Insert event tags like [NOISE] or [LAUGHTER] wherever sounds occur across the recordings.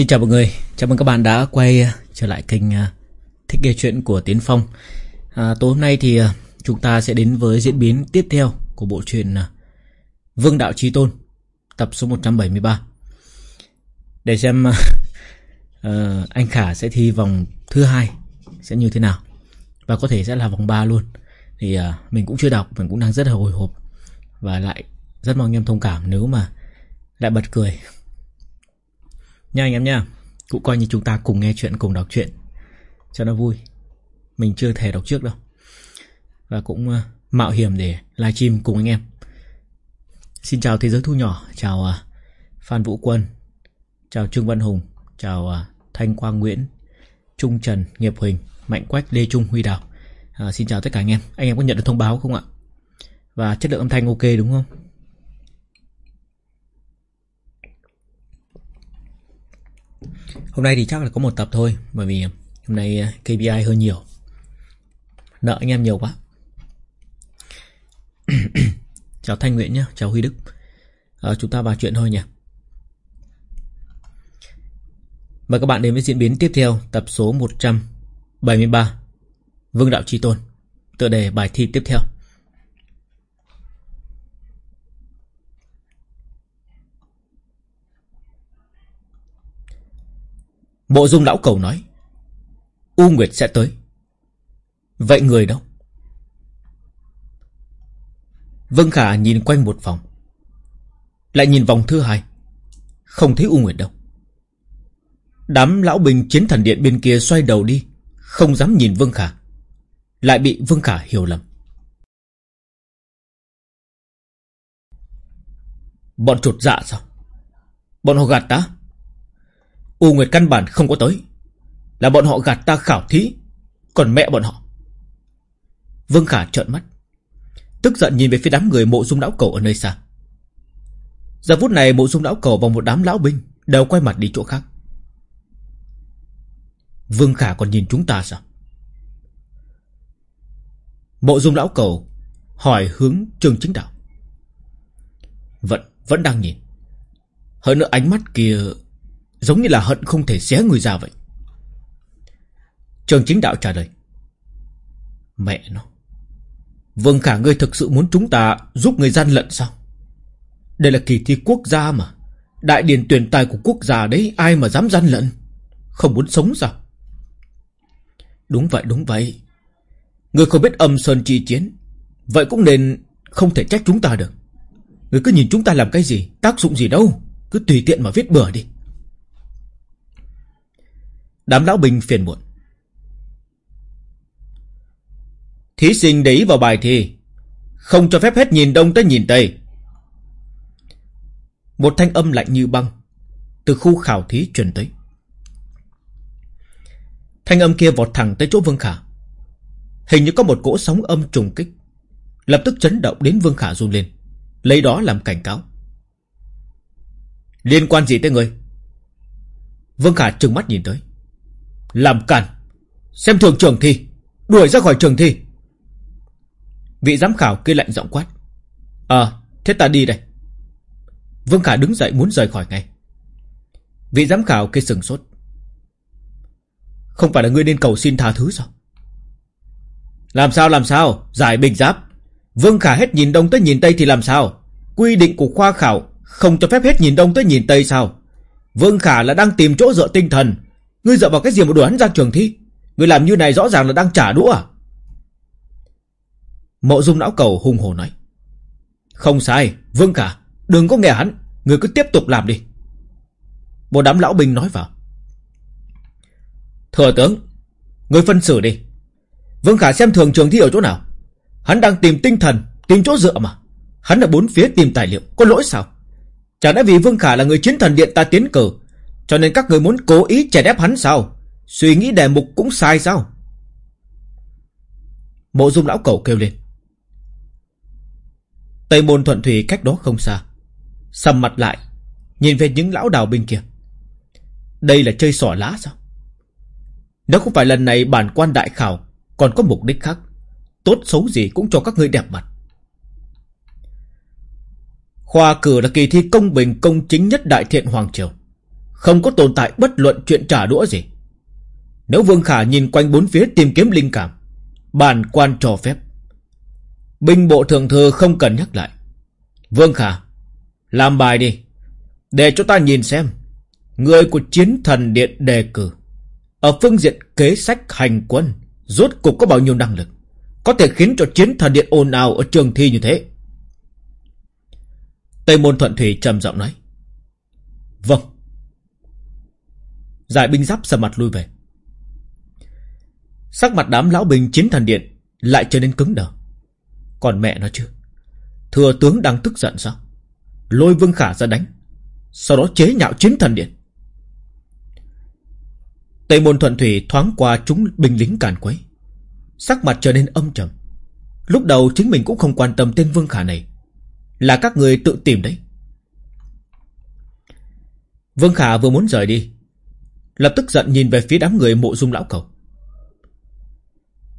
Xin chào mọi người, chào mừng các bạn đã quay ờ, trở lại kênh ờ, Thích nghe chuyện của Tiến Phong. À, Tối hôm nay thì ờ, chúng ta sẽ đến với diễn biến tiếp theo của bộ truyện Vương Đạo Trí Tôn Tập số 173 Để xem à, [LAUGHS] anh Khả sẽ thi vòng thứ hai sẽ như thế nào. Và có thể sẽ là vòng 3 luôn. Thì à, mình cũng chưa đọc, mình cũng đang rất là hồi hộp. Và lại rất mong em thông cảm nếu mà lại bật cười. Nha anh em nha Cũng coi như chúng ta cùng nghe chuyện cùng đọc chuyện Cho nó vui. Mình chưa thể đọc trước đâu. Và cũng uh, mạo hiểm để livestream cùng anh em. Xin chào Thế giới thu nhỏ Chào uh, Phan Vũ Quân Chào Trương Văn Hùng Chào uh, Thanh Quang Nguyễn Trung Trần Nghiệp Huỳnh Mạnh Quách Lê Trung Huy Đào. À, Xin chào tất cả anh em. Anh em có nhận được thông báo không ạ? Và chất lượng âm thanh ok đúng không? Hôm nay thì chắc là có một tập thôi Bởi vì hôm nay à, KPI hơi nhiều. Nợ anh em nhiều quá. [CLEARS THROAT] Chào Thanh Nguyễn nhé Chào Huy Đức. À, Chúng ta vào chuyện thôi nhỉ. Mời các bạn đến với diễn biến tiếp theo Tập số 173 Vương Đạo Chi Tôn. Tựa đề bài thi tiếp theo. Mộ dung lão cầu nói, U Nguyệt sẽ tới. Vậy người đâu? Vân Khả nhìn quanh một vòng, Lại nhìn vòng thứ hai. Không thấy U Nguyệt đâu. Đám lão binh chiến thần điện bên kia xoay đầu đi, Không dám nhìn Vương Khả, Lại bị Vương Khả hiểu lầm. Bọn chuột dạ sao? Bọn họ gạt ta? U Nguyệt căn bản không có tới. Là bọn họ gạt ta khảo thí Còn mẹ bọn họ. Vương Khả trợn mắt Tức giận nhìn về phía đám người mộ dung lão cầu ở nơi xa. Giờ phút này mộ dung lão cầu và một đám lão binh Đều quay mặt đi chỗ khác. Vương Khả còn nhìn chúng ta sao? Mộ dung lão cầu Hỏi hướng trường chính đạo. Vẫn, vẫn đang nhìn. Hơn nữa ánh mắt kia Giống như là hận không thể xé người ra vậy. Trường chính đạo trả lời. Mẹ nó. Vương Khả ngươi thực sự muốn chúng ta Giúp người gian lận sao? Đây là kỳ thi quốc gia mà. Đại điển tuyển tài của quốc gia đấy, Ai mà dám gian lận? Không muốn sống sao? Đúng vậy đúng vậy. Người không biết âm sơn chi chiến. Vậy cũng nên không thể trách chúng ta được. Người cứ nhìn chúng ta làm cái gì, Tác dụng gì đâu. Cứ tùy tiện mà viết bừa đi. Đám lão binh phiền muộn. Thí sinh để ý vào bài thi. Không cho phép hết nhìn đông tới nhìn tây. Một thanh âm lạnh như băng. Từ khu khảo thí truyền tới. Thanh âm kia vọt thẳng tới chỗ Vương Khả. Hình như có một cỗ sóng âm trùng kích. Lập tức chấn động đến Vương Khả run lên. Lấy đó làm cảnh cáo. Liên quan gì tới người? Vương Khả trừng mắt nhìn tới. Làm cản Xem thường trường thi. Đuổi ra khỏi trường thi. Vị giám khảo kia lạnh giọng quát. Ờ thế ta đi đây. Vương Khả đứng dậy muốn rời khỏi ngay. Vị giám khảo kia sừng sốt. Không phải là ngươi nên cầu xin tha thứ sao? Làm sao làm sao? Giải bình giáp. Vương Khả hết nhìn đông tới nhìn tây thì làm sao? Quy định của khoa khảo Không cho phép hết nhìn đông tới nhìn tây sao? Vương Khả là đang tìm chỗ dựa tinh thần. Ngươi dựa vào cái gì mà đuổi hắn ra trường thi? Ngươi làm như này rõ ràng là đang trả đũa à? Mộ dung Lão cầu hung hồ nói. Không sai, Vương cả, Đừng có nghe hắn. Ngươi cứ tiếp tục làm đi. Một đám lão binh nói vào. Thừa tướng Ngươi phân xử đi. Vương Khả xem thường trường thi ở chỗ nào? Hắn đang tìm tinh thần, Tìm chỗ dựa mà. Hắn ở bốn phía tìm tài liệu, Có lỗi sao? Chẳng lẽ vì Vương Khả là người chiến thần điện ta tiến cử cho nên các người muốn cố ý chèn ép hắn sao? Suy nghĩ đề mục cũng sai sao? Mộ dung lão cầu kêu lên. Tây môn thuận thủy cách đó không xa. Sầm mặt lại, Nhìn về những lão đào bên kia. Đây là chơi sỏ lá sao? Nếu không phải lần này bản quan đại khảo Còn có mục đích khác, Tốt xấu gì cũng cho các ngươi đẹp mặt. Khoa cử là kỳ thi công bình công chính nhất đại thiện Hoàng Triều. Không có tồn tại bất luận chuyện trả đũa gì. Nếu Vương Khả nhìn quanh bốn phía tìm kiếm linh cảm Bản quan cho phép. Binh bộ thượng thư không cần nhắc lại. Vương Khả, Làm bài đi, Để cho ta nhìn xem Người của chiến thần điện đề cử Ở phương diện kế sách hành quân Rốt cục có bao nhiêu năng lực, Có thể khiến cho chiến thần điện ồn ào Ở trường thi như thế? Tây môn thuận thủy trầm giọng nói. Vâng. Giải binh giáp sầm mặt lui về. Sắc mặt đám lão binh chiến thần điện Lại trở nên cứng đờ. Còn mẹ nó chứ? Thừa tướng đang tức giận sao? Lôi Vương Khả ra đánh, Sau đó chế nhạo chiến thần điện. Tây môn thuận thủy thoáng qua chúng binh lính càn quấy. Sắc mặt trở nên âm trầm. Lúc đầu chính mình cũng không quan tâm tên Vương Khả này. Là các người tự tìm đấy. Vương Khả vừa muốn rời đi Lập tức giận nhìn về phía đám người mộ dung lão cầu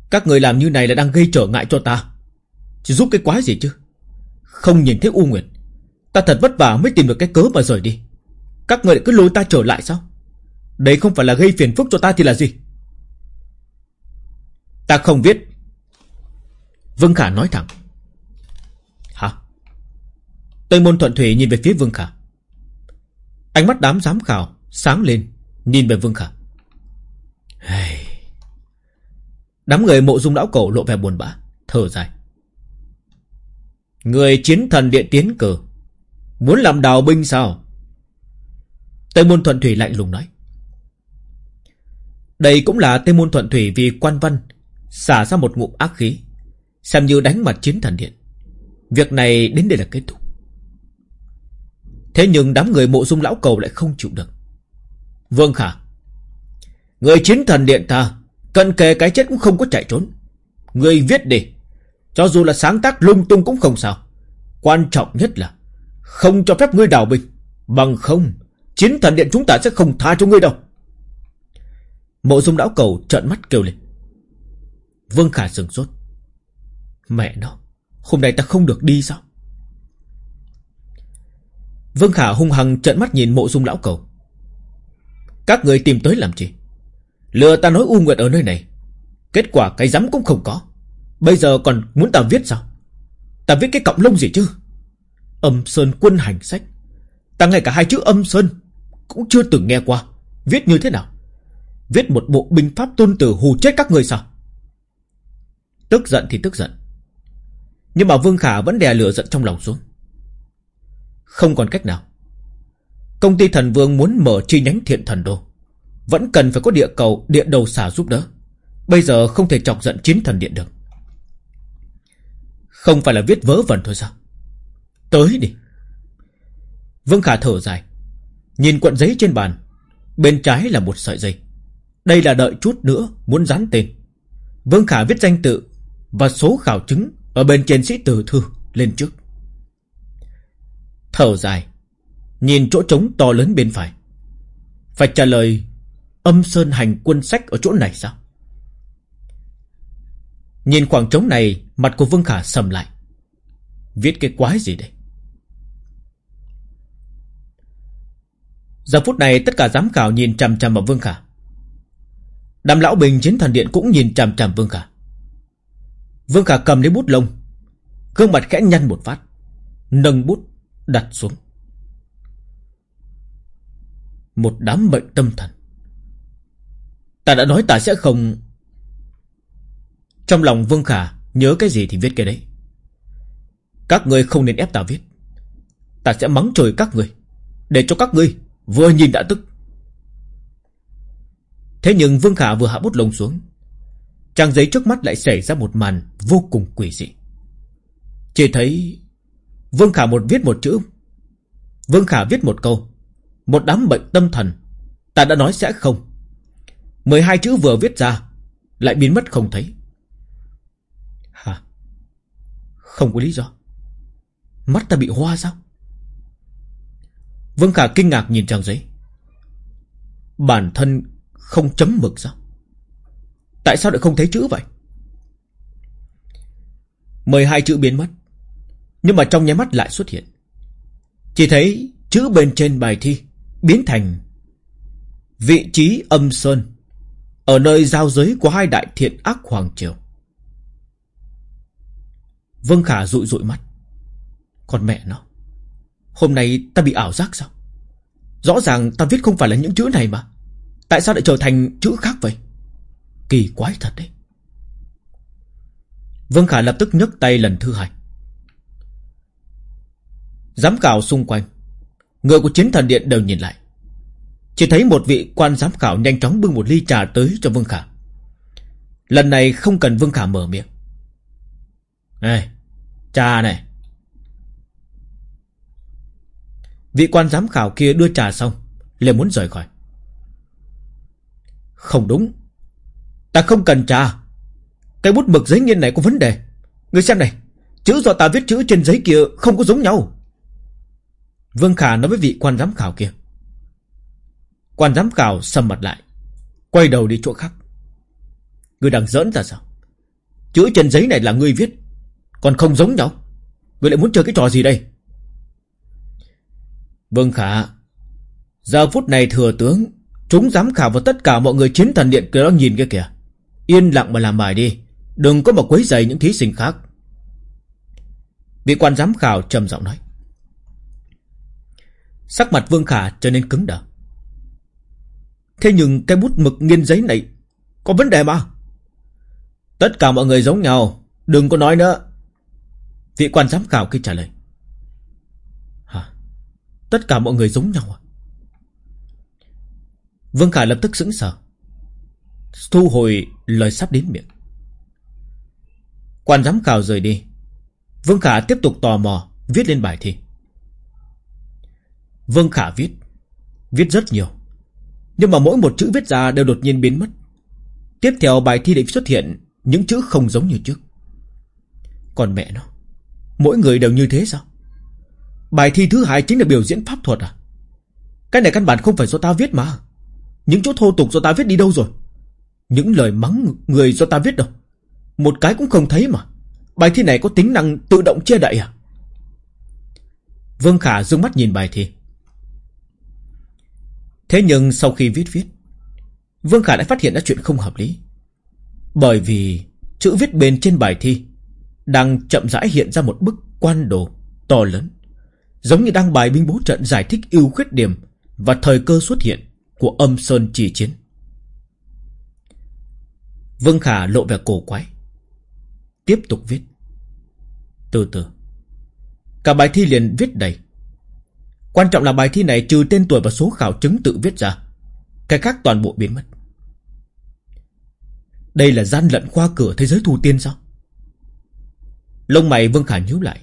Các người làm như này là đang gây trở ngại cho ta. Chỉ giúp cái quái gì chứ? Không nhìn thấy U Nguyệt. Ta thật vất vả mới tìm được cái cớ mà rời đi. Các người lại cứ lôi ta trở lại sao? Đây không phải là gây phiền phức cho ta thì là gì? Ta không biết. Vương Khả nói thẳng. Hả? Tây môn thuận thủy nhìn về phía Vương Khả. Ánh mắt đám giám khảo Sáng lên. Nhìn về Vương Khả hey. Đám người mộ dung lão cổ lộ vẻ buồn bã, Thở dài. Người chiến thần điện tiến cử, Muốn làm đào binh sao? Tây môn thuận thủy lạnh lùng nói. Đây cũng là Tây môn thuận thủy vì quan văn, Xả ra một ngụm ác khí, Xem như đánh mặt chiến thần điện. Việc này đến đây là kết thúc. Thế nhưng đám người mộ dung lão cầu lại không chịu được. Vương Khả. Người chiến thần điện ta, Cận kề cái chết cũng không có chạy trốn. Người viết đi Cho dù là sáng tác lung tung cũng không sao. Quan trọng nhất là, Không cho phép ngươi đào binh Bằng không, Chiến thần điện chúng ta sẽ không tha cho ngươi đâu. Mộ dung lão cầu trợn mắt kêu lên. Vương Khả sừng sốt. Mẹ nó, Hôm nay ta không được đi sao? Vương Khả hung hăng trợn mắt nhìn mộ dung lão cầu. Các người tìm tới làm gì Lừa ta nói U Nguyệt ở nơi này. Kết quả cái rắm cũng không có. Bây giờ còn muốn ta viết sao? Ta viết cái cọng lông gì chứ? Âm Sơn quân hành sách. Ta ngay cả hai chữ âm Sơn Cũng chưa từng nghe qua. Viết như thế nào? Viết một bộ binh pháp tôn tử hù chết các người sao? Tức giận thì tức giận. Nhưng mà Vương Khả vẫn đè lửa giận trong lòng xuống. Không còn cách nào. Công ty thần vương muốn mở chi nhánh thiện thần đô. Vẫn cần phải có địa cầu, Địa đầu xả giúp đỡ. Bây giờ không thể chọc giận chiến thần điện được. Không phải là viết vớ vẩn thôi sao? Tới đi. Vương Khả thở dài. Nhìn cuộn giấy trên bàn. Bên trái là một sợi dây. Đây là đợi chút nữa, muốn dán tên. Vương Khả viết danh tự Và số khảo chứng Ở bên trên sĩ tử thư lên trước. Thở dài. Nhìn chỗ trống to lớn bên phải. Phải trả lời, Âm Sơn hành quân sách ở chỗ này sao? Nhìn khoảng trống này, Mặt của Vương Khả sầm lại. Viết cái quái gì đây? Giờ phút này tất cả giám khảo nhìn chằm chằm vào Vương Khả. Đàm lão bình chiến thần điện cũng nhìn chằm chằm Vương Khả. Vương Khả cầm lấy bút lông, Gương mặt khẽ nhăn một phát, Nâng bút đặt xuống. Một đám bệnh tâm thần. Ta đã nói ta sẽ không. Trong lòng Vương Khả Nhớ cái gì thì viết cái đấy. Các người không nên ép ta viết. Ta sẽ mắng trời các người Để cho các ngươi Vừa nhìn đã tức. Thế nhưng Vương Khả vừa hạ bút lông xuống. Trang giấy trước mắt lại xảy ra một màn Vô cùng quỷ dị. Chỉ thấy Vương Khả một viết một chữ. Vương Khả viết một câu. Một đám bệnh tâm thần. Ta đã nói sẽ không. 12 chữ vừa viết ra, Lại biến mất không thấy. Hả? Không có lý do. Mắt ta bị hoa sao? Vương Khả kinh ngạc nhìn trang giấy. Bản thân không chấm mực sao? Tại sao lại không thấy chữ vậy? Mười hai chữ biến mất, Nhưng mà trong nháy mắt lại xuất hiện. Chỉ thấy chữ bên trên bài thi. Biến thành Vị trí âm sơn, Ở nơi giao giới của hai đại thiện ác hoàng triều. Vương Khả rụi rụi mắt. Còn mẹ nó, Hôm nay ta bị ảo giác sao? Rõ ràng ta viết không phải là những chữ này mà. Tại sao lại trở thành chữ khác vậy? Kỳ quái thật đấy. Vương Khả lập tức nhấc tay lần thứ hai. Giám khảo xung quanh Người của chiến thần điện đều nhìn lại. Chỉ thấy một vị quan giám khảo nhanh chóng bưng một ly trà tới cho Vương Khả. Lần này không cần Vương Khả mở miệng. Này Trà này. Vị quan giám khảo kia đưa trà xong, liền muốn rời khỏi. Không đúng. Ta không cần trà. Cái bút mực giấy nghiên này có vấn đề. Người xem này, Chữ do ta viết chữ trên giấy kia không có giống nhau. Vương Khả nói với vị quan giám khảo kia. Quan giám khảo sầm mặt lại, Quay đầu đi chỗ khác. Người đang giỡn ra sao? Chữ trên giấy này là người viết, Còn không giống nhau. Người lại muốn chơi cái trò gì đây? Vương Khả, Giờ phút này thừa tướng, Chúng giám khảo và tất cả mọi người chiến thần điện kia đó nhìn kia kìa. Yên lặng mà làm bài đi, Đừng có mà quấy rầy những thí sinh khác. Vị quan giám khảo trầm giọng nói. Sắc mặt Vương Khả trở nên cứng đờ. Thế nhưng cái bút mực nghiên giấy này Có vấn đề mà. Tất cả mọi người giống nhau, Đừng có nói nữa. Vị quan giám khảo kia trả lời. Hả? Tất cả mọi người giống nhau à? Vương Khả lập tức sững sờ, Thu hồi lời sắp đến miệng. Quan giám khảo rời đi. Vương Khả tiếp tục tò mò, Viết lên bài thi. Vương Khả viết. Viết rất nhiều. Nhưng mà mỗi một chữ viết ra đều đột nhiên biến mất. Tiếp theo bài thi định xuất hiện, Những chữ không giống như trước. Còn mẹ nó, Mỗi người đều như thế sao? Bài thi thứ hai chính là biểu diễn pháp thuật à? Cái này căn bản không phải do ta viết mà. Những chỗ thô tục do ta viết đi đâu rồi? Những lời mắng người do ta viết đâu? Một cái cũng không thấy mà. Bài thi này có tính năng tự động che đậy à? Vương Khả dương mắt nhìn bài thi. Thế nhưng sau khi viết viết, Vương Khả đã phát hiện ra chuyện không hợp lý. Bởi vì Chữ viết bên trên bài thi Đang chậm rãi hiện ra một bức quan đồ To lớn, Giống như đang bài binh bố trận giải thích ưu khuyết điểm Và thời cơ xuất hiện Của âm sơn chỉ chiến. Vương Khả lộ vẻ cổ quái, Tiếp tục viết. Từ từ, Cả bài thi liền viết đầy Quan trọng là bài thi này trừ tên tuổi và số khảo chứng tự viết ra. Cái khác toàn bộ biến mất. Đây là gian lận qua cửa thế giới thu tiên sao? Lông mày Vương Khả nhíu lại.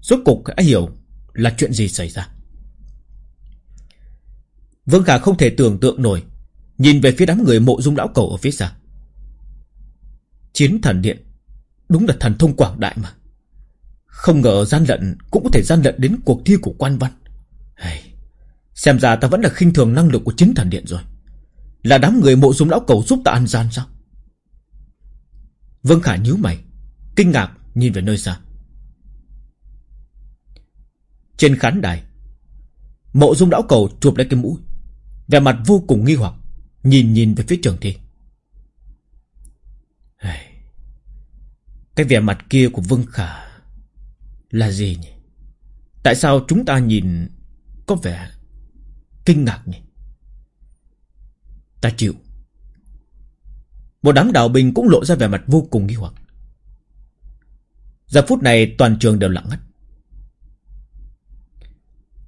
Rốt cục đã hiểu là chuyện gì xảy ra. Vương Khả không thể tưởng tượng nổi, Nhìn về phía đám người mộ dung lão cầu ở phía xa. Chiến thần điện, Đúng là thần thông quảng đại mà. Không ngờ gian lận Cũng có thể gian lận đến cuộc thi của quan văn hey, Xem ra ta vẫn là khinh thường năng lực của chính thần điện rồi. Là đám người mộ dung lão cầu giúp ta ăn gian sao? Vương Khả nhíu mày Kinh ngạc nhìn về nơi xa. Trên khán đài Mộ dung lão cầu chụp lấy cái mũi Vẻ mặt vô cùng nghi hoặc Nhìn nhìn về phía trường thi. Hey, Cái vẻ mặt kia của Vương Khả Là gì nhỉ? Tại sao chúng ta nhìn có vẻ kinh ngạc nhỉ. Ta chịu. Một đám đạo binh cũng lộ ra vẻ mặt vô cùng nghi hoặc. Giờ phút này toàn trường đều lặng ngắt.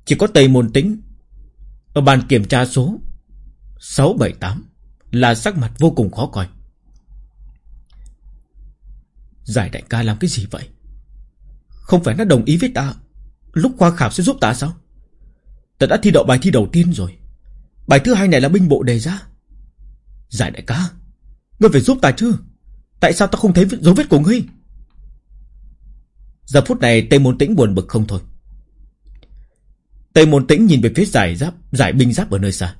Chỉ có Tây Môn Tĩnh ở bàn kiểm tra số 678 là sắc mặt vô cùng khó coi. Giải đại ca làm cái gì vậy? Không phải nó đồng ý với ta, Lúc khoa khảo sẽ giúp ta sao Ta đã thi đậu bài thi đầu tiên rồi. Bài thứ hai này là binh bộ đề ra. Giải đại ca, Ngươi phải giúp ta chứ. Tại sao ta không thấy dấu vết của ngươi? Giờ phút này, Tây Môn Tĩnh buồn bực không thôi. Tây Môn Tĩnh nhìn về phía giải giáp, Giải binh giáp ở nơi xa.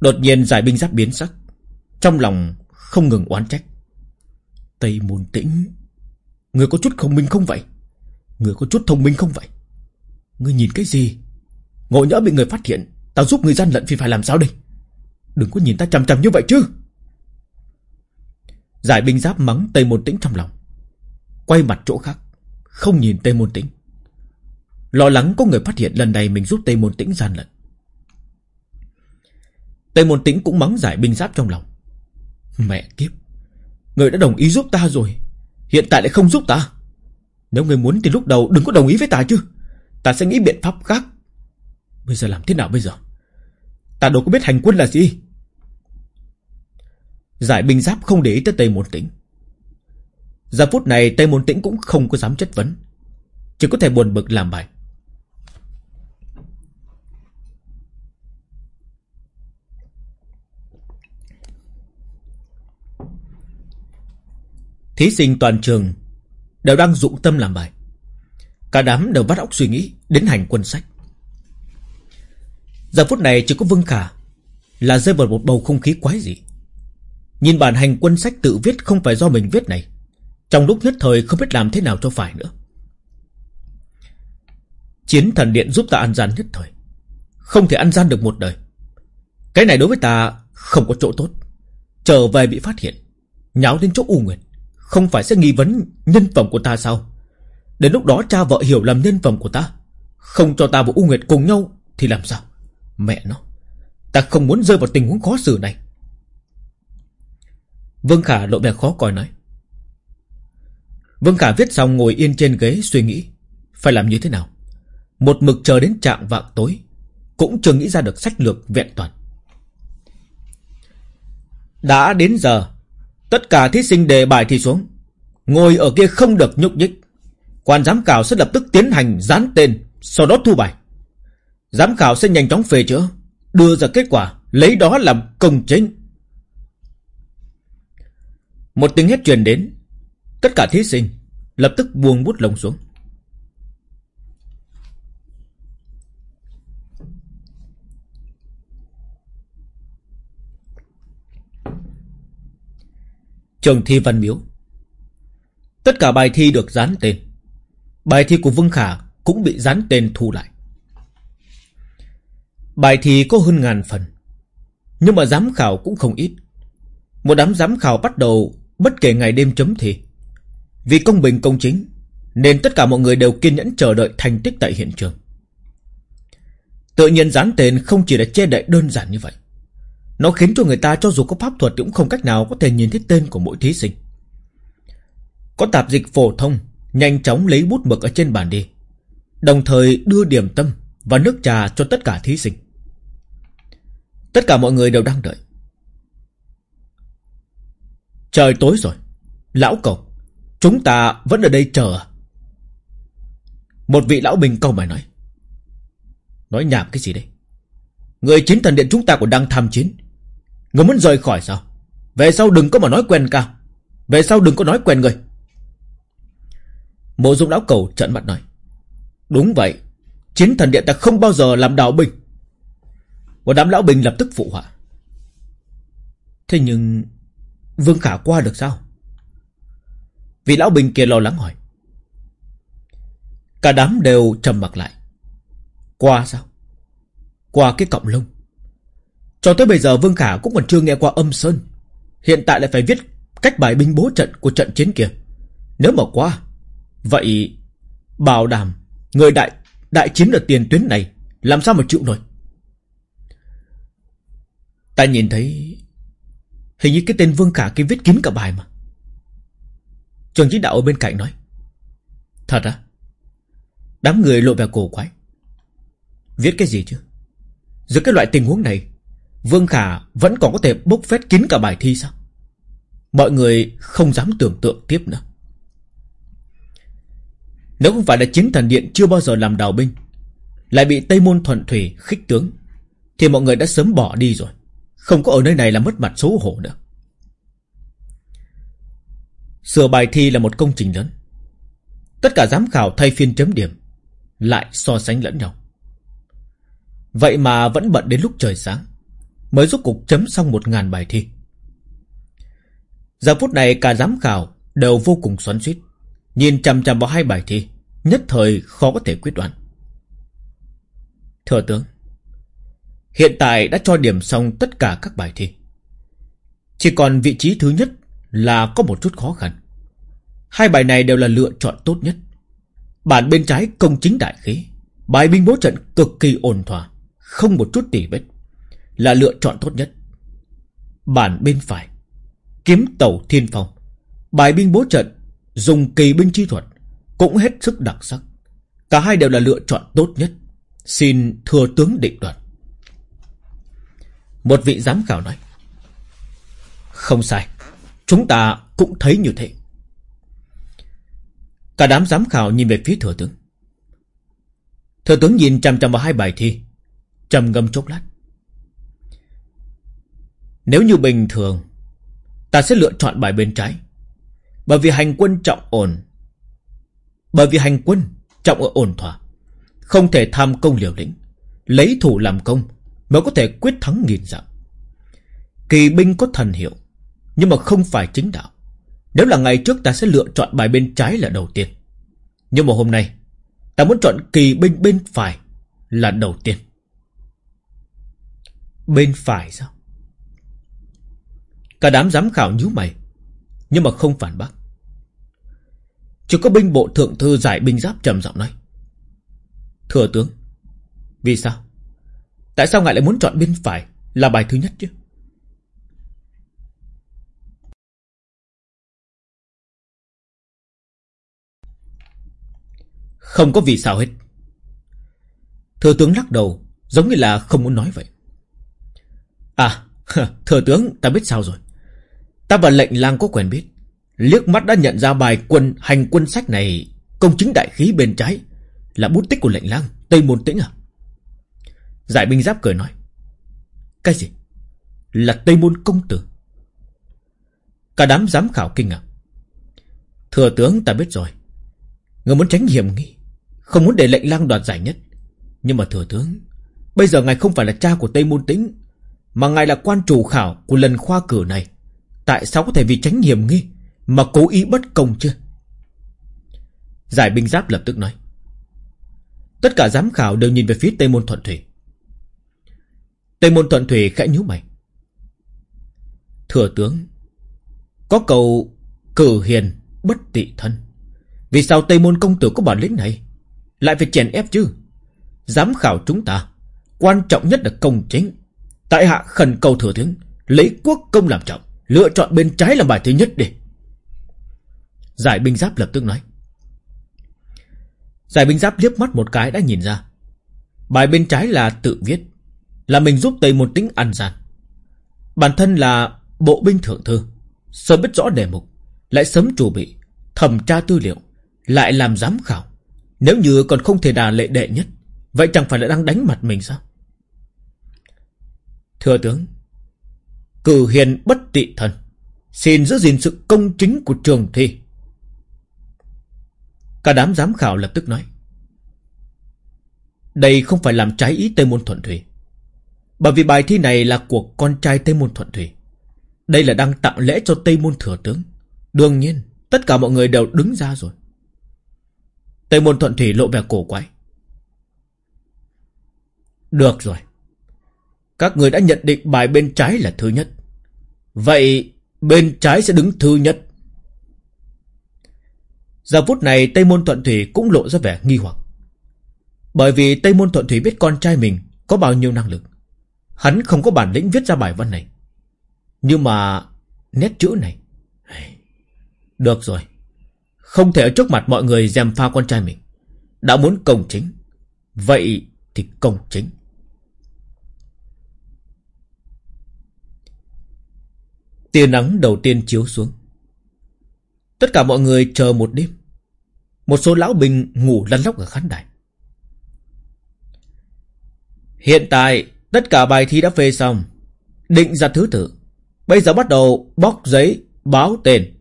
Đột nhiên, giải binh giáp biến sắc. Trong lòng không ngừng oán trách. Tây Môn Tĩnh Người có chút thông minh không vậy? Người có chút thông minh không vậy? Người nhìn cái gì? Ngộ nhỡ bị người phát hiện, Tao giúp người gian lận thì phải làm sao đây? Đừng có nhìn ta chằm chằm như vậy chứ. Giải binh giáp mắng Tây Môn Tĩnh trong lòng. Quay mặt chỗ khác, Không nhìn Tây Môn Tĩnh. Lo lắng có người phát hiện lần này mình giúp Tây Môn Tĩnh gian lận. Tây Môn Tĩnh cũng mắng giải binh giáp trong lòng. Mẹ kiếp, Người đã đồng ý giúp ta rồi, Hiện tại lại không giúp ta. Nếu người muốn thì lúc đầu đừng có đồng ý với ta chứ. Ta sẽ nghĩ biện pháp khác. Bây giờ làm thế nào bây giờ? Ta đâu có biết hành quân là gì. Giải binh giáp không để ý tới Tây Môn Tĩnh. Giờ phút này Tây Môn Tĩnh cũng không có dám chất vấn. Chỉ có thể buồn bực làm bài. Thí sinh toàn trường Đều đang dụng tâm làm bài. Cả đám đều vắt óc suy nghĩ Đến hành quân sách. Giờ phút này chỉ có Vương Khả Là rơi vào một bầu không khí quái gì Nhìn bản hành quân sách tự viết Không phải do mình viết này, Trong lúc nhất thời không biết làm thế nào cho phải nữa. Chiến thần điện giúp ta ăn gian nhất thời, Không thể ăn gian được một đời. Cái này đối với ta không có chỗ tốt. Trở về bị phát hiện, Nháo đến chỗ U Nguyệt Không phải sẽ nghi vấn nhân phẩm của ta sao? Đến lúc đó cha vợ hiểu lầm nhân phẩm của ta, Không cho ta và U Nguyệt cùng nhau Thì làm sao? Mẹ nó, Ta không muốn rơi vào tình huống khó xử này. Vương Khả lộ vẻ khó coi nói. Vương Khả viết xong ngồi yên trên ghế suy nghĩ, Phải làm như thế nào? Một mực chờ đến trạng vạng tối, Cũng chưa nghĩ ra được sách lược vẹn toàn. Đã đến giờ, Tất cả thí sinh đề bài thi xuống. Ngồi ở kia không được nhúc nhích. Quan giám khảo sẽ lập tức tiến hành dán tên, Sau đó thu bài. Giám khảo sẽ nhanh chóng phê chữa, Đưa ra kết quả, Lấy đó làm công chính. Một tiếng hét truyền đến, Tất cả thí sinh Lập tức buông bút lông xuống. Trường thi văn miếu. Tất cả bài thi được dán tên. Bài thi của Vương Khả Cũng bị dán tên thu lại. Bài thì có hơn ngàn phần. Nhưng mà giám khảo cũng không ít. Một đám giám khảo bắt đầu Bất kể ngày đêm chấm thi. Vì công bình công chính, Nên tất cả mọi người đều kiên nhẫn chờ đợi thành tích tại hiện trường. Tự nhiên dán tên không chỉ là che đậy đơn giản như vậy. Nó khiến cho người ta cho dù có pháp thuật Cũng không cách nào có thể nhìn thấy tên của mỗi thí sinh. Có tạp dịch phổ thông, Nhanh chóng lấy bút mực ở trên bàn đi. Đồng thời đưa điểm tâm Và nước trà cho tất cả thí sinh. Tất cả mọi người đều đang đợi. Trời tối rồi. Lão cầu Chúng ta vẫn ở đây chờ. À Một vị lão bình câu mày nói. Nói nhảm cái gì đây? Người chiến thần điện chúng ta còn đang tham chiến. Người muốn rời khỏi sao? Về sau đừng có mà nói quen cao Về sau đừng có nói quen người. Mộ dung lão cầu trận mặt nói. Đúng vậy. Chiến thần điện ta không bao giờ làm đảo bình một đám lão bình lập tức phụ họa. Thế nhưng... Vương Khả qua được sao? Vị lão bình kia lo lắng hỏi. Cả đám đều trầm mặc lại. Qua sao? Qua cái cọng lông. Cho tới bây giờ Vương Khả cũng còn chưa nghe qua âm sơn. Hiện tại lại phải viết cách bài binh bố trận của trận chiến kia. Nếu mà qua, vậy bảo đảm người đại đại chiến ở tiền tuyến này làm sao mà chịu nổi. Ta nhìn thấy Hình như cái tên Vương Khả kia viết kín cả bài mà. Trường chính đạo ở bên cạnh nói, Thật à Đám người lộ vẻ cổ quái. Viết cái gì chứ? Giữa cái loại tình huống này, Vương Khả vẫn còn có thể bốc phét kín cả bài thi sao? Mọi người không dám tưởng tượng tiếp nữa. Nếu không phải là chiến thần điện chưa bao giờ làm đào binh, Lại bị Tây Môn Thuận Thủy khích tướng, Thì mọi người đã sớm bỏ đi rồi không có ở nơi này là mất mặt xấu hổ nữa. Sửa bài thi là một công trình lớn. Tất cả giám khảo thay phiên chấm điểm, Lại so sánh lẫn nhau. Vậy mà vẫn bận đến lúc trời sáng, Mới rút cục chấm xong một ngàn bài thi. Giờ phút này cả giám khảo Đều vô cùng xoắn suýt Nhìn chằm chằm vào hai bài thi, Nhất thời khó có thể quyết đoán. Thừa tướng Hiện tại đã cho điểm xong tất cả các bài thi. Chỉ còn vị trí thứ nhất là có một chút khó khăn. Hai bài này đều là lựa chọn tốt nhất. Bản bên trái công chính đại khí. Bài binh bố trận cực kỳ ổn thỏa. Không một chút tỉ vết. Là lựa chọn tốt nhất. Bản bên phải. Kiếm tàu thiên phong. Bài binh bố trận dùng kỳ binh chi thuật. Cũng hết sức đặc sắc. Cả hai đều là lựa chọn tốt nhất. Xin thừa tướng định đoạt. Một vị giám khảo nói. Không sai. Chúng ta cũng thấy như thế. Cả đám giám khảo nhìn về phía thừa tướng. Thừa tướng nhìn chằm chằm vào hai bài thi. trầm ngâm chốc lát. Nếu như bình thường, ta sẽ lựa chọn bài bên trái. Bởi vì hành quân trọng ổn. Bởi vì hành quân trọng ở ổn thỏa. Không thể tham công liều lĩnh. Lấy thủ làm công mới có thể quyết thắng nghìn dặm. Kỳ binh có thần hiệu, nhưng mà không phải chính đạo. Nếu là ngày trước ta sẽ lựa chọn bài bên trái là đầu tiên. Nhưng mà hôm nay, ta muốn chọn kỳ binh bên phải là đầu tiên. Bên phải sao? Cả đám giám khảo nhíu mày, nhưng mà không phản bác. Chỉ có binh bộ thượng thư giải binh giáp trầm giọng nói. Thừa tướng, vì sao? Tại sao ngài lại muốn chọn bên phải là bài thứ nhất chứ? Không có vì sao hết. Thừa tướng lắc đầu, giống như là không muốn nói vậy. À, [LAUGHS] thừa tướng ta biết sao rồi. Ta và lệnh lang có quen biết. Liếc mắt đã nhận ra bài quân hành quân sách này công chính đại khí bên trái là bút tích của lệnh lang Tây Môn Tĩnh à? Giải binh giáp cười nói. Cái gì? Là Tây Môn Công Tử. Cả đám giám khảo kinh ngạc. Thừa tướng ta biết rồi. Người muốn tránh hiểm nghi. Không muốn để lệnh lang đoạt giải nhất Nhưng mà thừa tướng, Bây giờ ngài không phải là cha của Tây Môn Tĩnh, Mà ngài là quan chủ khảo của lần khoa cử này Tại sao có thể vì tránh hiểm nghi Mà cố ý bất công chứ Giải binh giáp lập tức nói, Tất cả giám khảo đều nhìn về phía Tây Môn Thuận Thủy Tây Môn Thuận Thủy khẽ nhíu mày. Thừa tướng, Có cầu cử hiền bất tị thân. Vì sao Tây Môn Công Tử có bản lĩnh này? Lại phải chèn ép chứ? Giám khảo chúng ta, Quan trọng nhất là công chính. Tại hạ khẩn cầu thừa tướng, Lấy quốc công làm trọng, Lựa chọn bên trái làm bài thứ nhất đi. Giải binh giáp lập tức nói. Giải binh giáp liếc mắt một cái đã nhìn ra. Bài bên trái là tự viết. Là mình giúp Tây môn tính ăn gian. Bản thân là bộ binh thượng thư Sớm biết rõ đề mục, Lại sớm chuẩn bị, Thẩm tra tư liệu, Lại làm giám khảo. Nếu như còn không thể đà lệ đệ nhất, Vậy chẳng phải là đang đánh mặt mình sao? Thưa tướng, Cử hiền bất tị thần, Xin giữ gìn sự công chính của trường thi. Cả đám giám khảo lập tức nói, Đây không phải làm trái ý Tây Môn Thuận Thủy. Bởi vì bài thi này là của con trai Tây Môn Thuận Thủy Đây là đang tặng lễ cho Tây Môn Thừa Tướng Đương nhiên, Tất cả mọi người đều đứng ra rồi Tây môn thuận thủy lộ vẻ cổ quái. Được rồi. Các người đã nhận định bài bên trái là thứ nhất. Vậy bên trái sẽ đứng thứ nhất. Giờ phút này Tây Môn Thuận Thủy cũng lộ ra vẻ nghi hoặc. Bởi vì Tây Môn Thuận Thủy biết con trai mình có bao nhiêu năng lực. Hắn không có bản lĩnh viết ra bài văn này. Nhưng mà nét chữ này... Được rồi. Không thể ở trước mặt mọi người dèm pha con trai mình. Đã muốn công chính. Vậy thì công chính. Tia nắng đầu tiên chiếu xuống. Tất cả mọi người chờ một đêm. Một số lão binh ngủ lăn lóc ở khán đài. Hiện tại Tất cả bài thi đã phê xong Định ra thứ tự Bây giờ bắt đầu bóc giấy Báo tên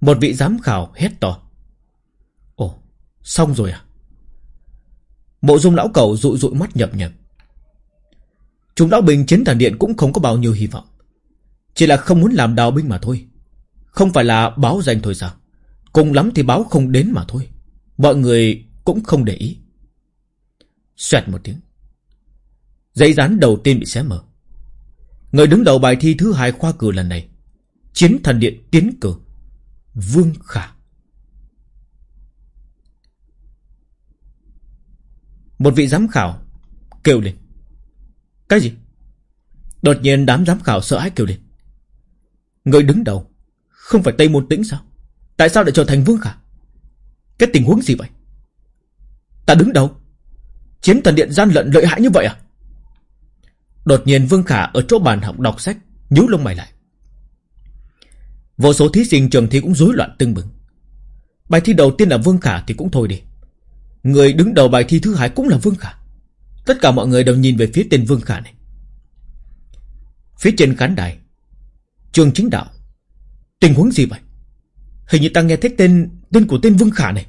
một vị giám khảo hét to. Ồ, xong rồi à? Mộ dung lão cầu dụi dụi mắt nhập nhập. Chúng lão bình chiến thần điện cũng không có bao nhiêu hy vọng. Chỉ là không muốn làm đào binh mà thôi. Không phải là báo danh thôi sao? Cùng lắm thì báo không đến mà thôi. Mọi người cũng không để ý. Xoẹt một tiếng. Giấy dán đầu tiên bị xé mở. Người đứng đầu bài thi thứ hai khoa cử lần này, Chiến thần điện tiến cử, Vương Khả. Một vị giám khảo Kêu lên. Cái gì? Đột nhiên đám giám khảo sợ hãi kêu lên. Người đứng đầu, Không phải Tây Môn Tĩnh sao? Tại sao lại trở thành Vương Khả? Cái tình huống gì vậy? Ta đứng đầu. Chiến thần điện gian lận lợi hại như vậy à? Đột nhiên Vương Khả ở chỗ bàn học đọc sách, nhíu lông mày lại. Vô số thí sinh trường thi cũng rối loạn tưng bừng. Bài thi đầu tiên là Vương Khả thì cũng thôi đi. Người đứng đầu bài thi thứ hai cũng là Vương Khả. Tất cả mọi người đều nhìn về phía tên Vương Khả này. Phía trên khán đài, Trường chính đạo, Tình huống gì vậy? Hình như ta nghe thấy tên tên của tên Vương Khả này.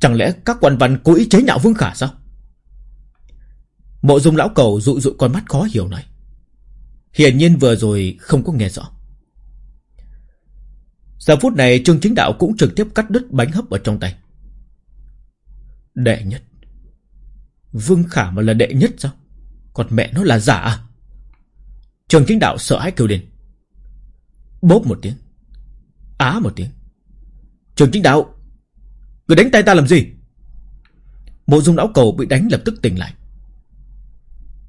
Chẳng lẽ các quan văn cố ý chế nhạo Vương Khả sao? Mộ dung lão cầu dụ dụ con mắt khó hiểu nói Hiển nhiên vừa rồi không có nghe rõ. Giờ phút này Trương Chính Đạo cũng trực tiếp cắt đứt bánh hấp ở trong tay. Đệ nhất. Vương Khả mà là đệ nhất sao? Còn mẹ nó là giả à? Trường Chính Đạo sợ hãi kêu lên. Bốp một tiếng. Á một tiếng. Trường Chính Đạo Người đánh tay ta làm gì? Mộ dung lão cầu bị đánh lập tức tỉnh lại.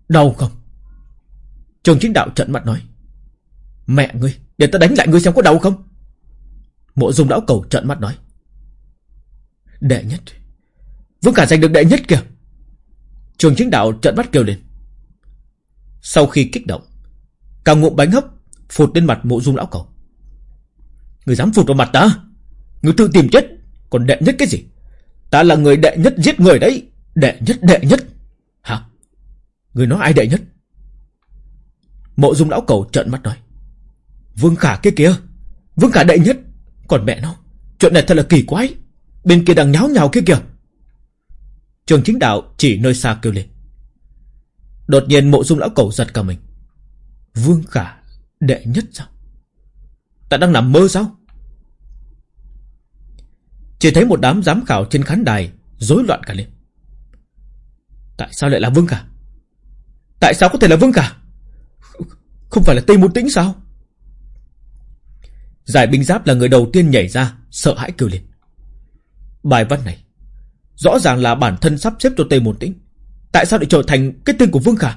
Đau không? Trường Chính Đạo trận mặt nói, Mẹ ngươi, Để ta đánh lại ngươi xem có đau không? Mộ dung lão cầu trận mắt nói, Đệ nhất, Vương Khả giành được đệ nhất kìa. Trường chính đạo trận mắt kêu lên. Sau khi kích động Càng ngụm bánh hấp Phụt lên mặt mộ dung lão cầu. Người dám phụt vào mặt ta? Người tự tìm chết, Còn đệ nhất cái gì? Ta là người đệ nhất giết người đấy, Đệ nhất đệ nhất. Hả? Người nói ai đệ nhất? Mộ dung lão cầu trợn mắt nói. Vương Khả kia kìa. Vương Khả đệ nhất. Còn mẹ nó, Chuyện này thật là kỳ quái. Bên kia đang nháo nhào kia kìa. Trường chính đạo chỉ nơi xa kêu lên. Đột nhiên mộ dung lão cầu giật cả mình. Vương Khả đệ nhất sao? Ta đang nằm mơ sao? Chỉ thấy một đám giám khảo trên khán đài rối loạn cả lên. Tại sao lại là Vương Khả? Tại sao có thể là Vương Khả Không phải là Tây Môn Tĩnh sao? Giải binh giáp là người đầu tiên nhảy ra, Sợ hãi kêu lên. Bài văn này, Rõ ràng là bản thân sắp xếp cho Tây Môn Tĩnh. Tại sao lại trở thành cái tên của Vương Khả?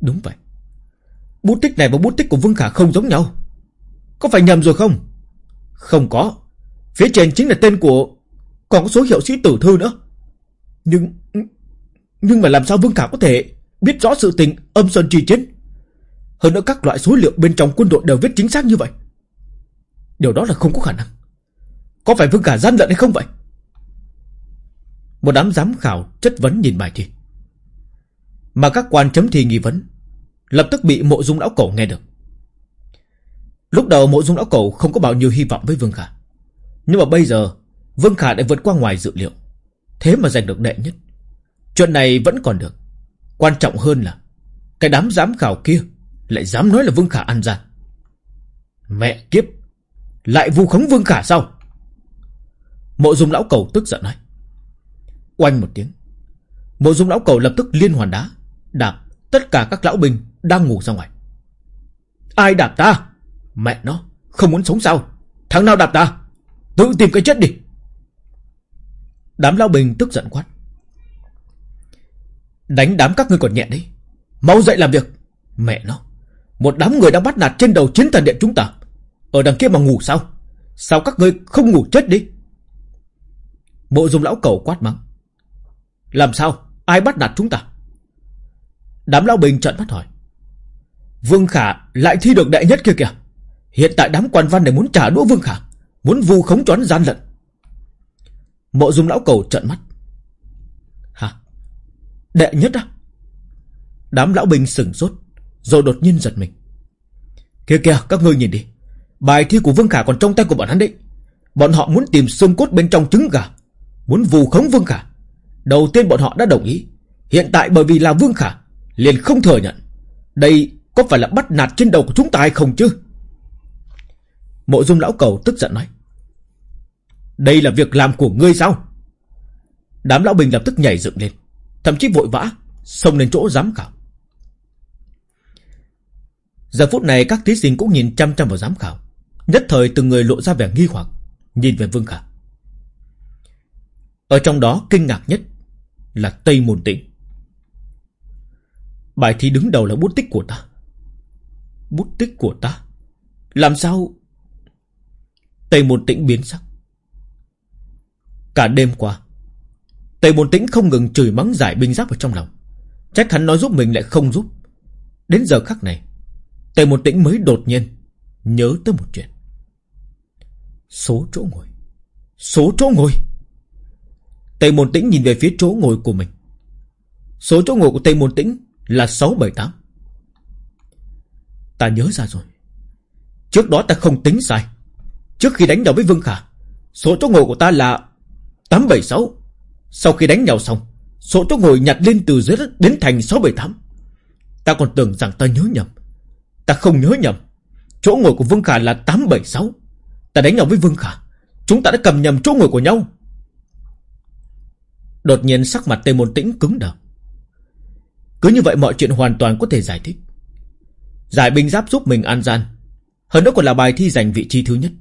Đúng vậy. Bút tích này và bút tích của Vương Khả không giống nhau. Có phải nhầm rồi không? Không có. Phía trên chính là tên của, Còn có số hiệu sĩ tử thư nữa. Nhưng Nhưng mà làm sao Vương Khả có thể Biết rõ sự tình, âm sơn trì chiến. Hơn nữa các loại số liệu bên trong quân đội đều viết chính xác như vậy. Điều đó là không có khả năng. Có phải Vương Khả gian lận hay không vậy? Một đám giám khảo chất vấn nhìn bài thi. Mà các quan chấm thi nghi vấn, Lập tức bị mộ dung lão cổ nghe được. Lúc đầu mộ dung lão cổ không có bao nhiêu hy vọng với Vương Khả. Nhưng mà bây giờ, Vương Khả đã vượt qua ngoài dự liệu. Thế mà giành được đệ nhất. Chuyện này vẫn còn được. Quan trọng hơn là Cái đám giám khảo kia Lại dám nói là Vương Khả ăn gian Mẹ kiếp, Lại vu khống Vương Khả sao? Mộ dung lão cầu tức giận nói. Oanh một tiếng, Mộ dung lão cầu lập tức liên hoàn đá, Đạp tất cả các lão binh Đang ngủ ra ngoài. Ai đạp ta? Mẹ nó, không muốn sống sao? Thằng nào đạp ta? Tự tìm cái chết đi. Đám lão binh tức giận quát. Đánh đám các ngươi còn nhẹ đấy. Mau dậy làm việc. Mẹ nó. Một đám người đang bắt nạt trên đầu chiến thần điện chúng ta. Ở đằng kia mà ngủ sao? Sao các ngươi không ngủ chết đi? Bộ dung lão cầu quát mắng. Làm sao? Ai bắt nạt chúng ta? Đám lão bình trận mắt hỏi. Vương Khả lại thi được đệ nhất kia kìa. Hiện tại đám quan văn này muốn trả đũa Vương Khả, Muốn vu khống choán gian lận. Mộ dung lão cầu trận mắt. Đệ nhất á. Đám lão binh sừng sốt, Rồi đột nhiên giật mình. Kìa kìa, các ngươi nhìn đi. Bài thi của Vương Khả còn trong tay của bọn hắn đấy. Bọn họ muốn tìm xương cốt bên trong trứng gà, Muốn vù khống Vương Khả. Đầu tiên bọn họ đã đồng ý. Hiện tại bởi vì là Vương Khả, liền không thừa nhận. Đây có phải là bắt nạt trên đầu của chúng ta hay không chứ? Mộ dung lão cầu tức giận nói. Đây là việc làm của ngươi sao? Đám lão bình lập tức nhảy dựng lên. Thậm chí vội vã, Xông lên chỗ giám khảo. Giờ phút này các thí sinh cũng nhìn chăm chăm vào giám khảo, Nhất thời từng người lộ ra vẻ nghi hoặc, Nhìn về Vương Khả. Ở trong đó kinh ngạc nhất Là Tây Môn Tịnh. Bài thi đứng đầu là bút tích của ta. Bút tích của ta? Làm sao Tây Môn Tĩnh biến sắc? Cả đêm qua Tây Môn Tĩnh không ngừng chửi mắng giải binh giáp ở trong lòng. Trách hắn nói giúp mình lại không giúp. Đến giờ khắc này Tây Môn Tĩnh mới đột nhiên Nhớ tới một chuyện. Số chỗ ngồi. Số chỗ ngồi. Tây Môn Tĩnh nhìn về phía chỗ ngồi của mình. Số chỗ ngồi của Tây Môn Tĩnh Là 678 Ta nhớ ra rồi. Trước đó ta không tính sai. Trước khi đánh nhau với Vương Khả, Số chỗ ngồi của ta là 876 sau khi đánh nhau xong Số chỗ ngồi nhặt lên từ dưới đất đến thành 678 Ta còn tưởng rằng ta nhớ nhầm. Ta không nhớ nhầm. Chỗ ngồi của Vương Khả là 876 Ta đánh nhau với Vương Khả. Chúng ta đã cầm nhầm chỗ ngồi của nhau. Đột nhiên sắc mặt Tề Môn Tĩnh cứng đờ. Cứ như vậy mọi chuyện hoàn toàn có thể giải thích. Giải binh giáp giúp mình an gian. Hơn nữa còn là bài thi giành vị trí thứ nhất.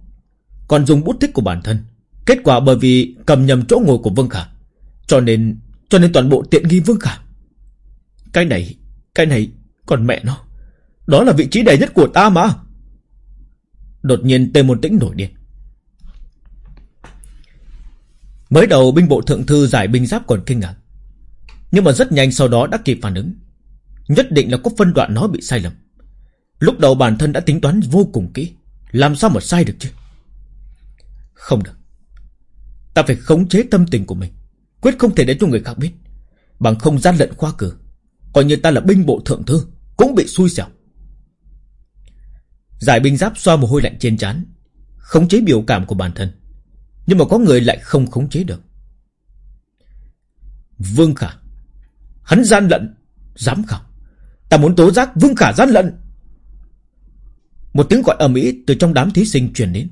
Còn dùng bút tích của bản thân. Kết quả bởi vì cầm nhầm chỗ ngồi của Vương Khả. Cho nên Cho nên toàn bộ tiện nghi Vương Khả Cái này Cái này Còn mẹ nó. Đó là vị trí đầy nhất của ta mà. Đột nhiên Tề Môn Tĩnh nổi điên. Mới đầu binh bộ thượng thư giải binh giáp còn kinh ngạc. Nhưng mà rất nhanh sau đó đã kịp phản ứng. Nhất định là có phân đoạn nó bị sai lầm. Lúc đầu bản thân đã tính toán vô cùng kỹ. Làm sao mà sai được chứ? Không được. Ta phải khống chế tâm tình của mình. Quyết không thể để cho người khác biết. Bằng không gian lận khoa cử, Coi như ta là binh bộ thượng thư, Cũng bị xui xẻo. Giải binh giáp xoa mồ hôi lạnh trên trán, Khống chế biểu cảm của bản thân. Nhưng mà có người lại không khống chế được. Vương Khả, Hắn gian lận Dám khảo. Ta muốn tố giác Vương Khả gian lận. Một tiếng gọi ầm ĩ từ trong đám thí sinh truyền đến.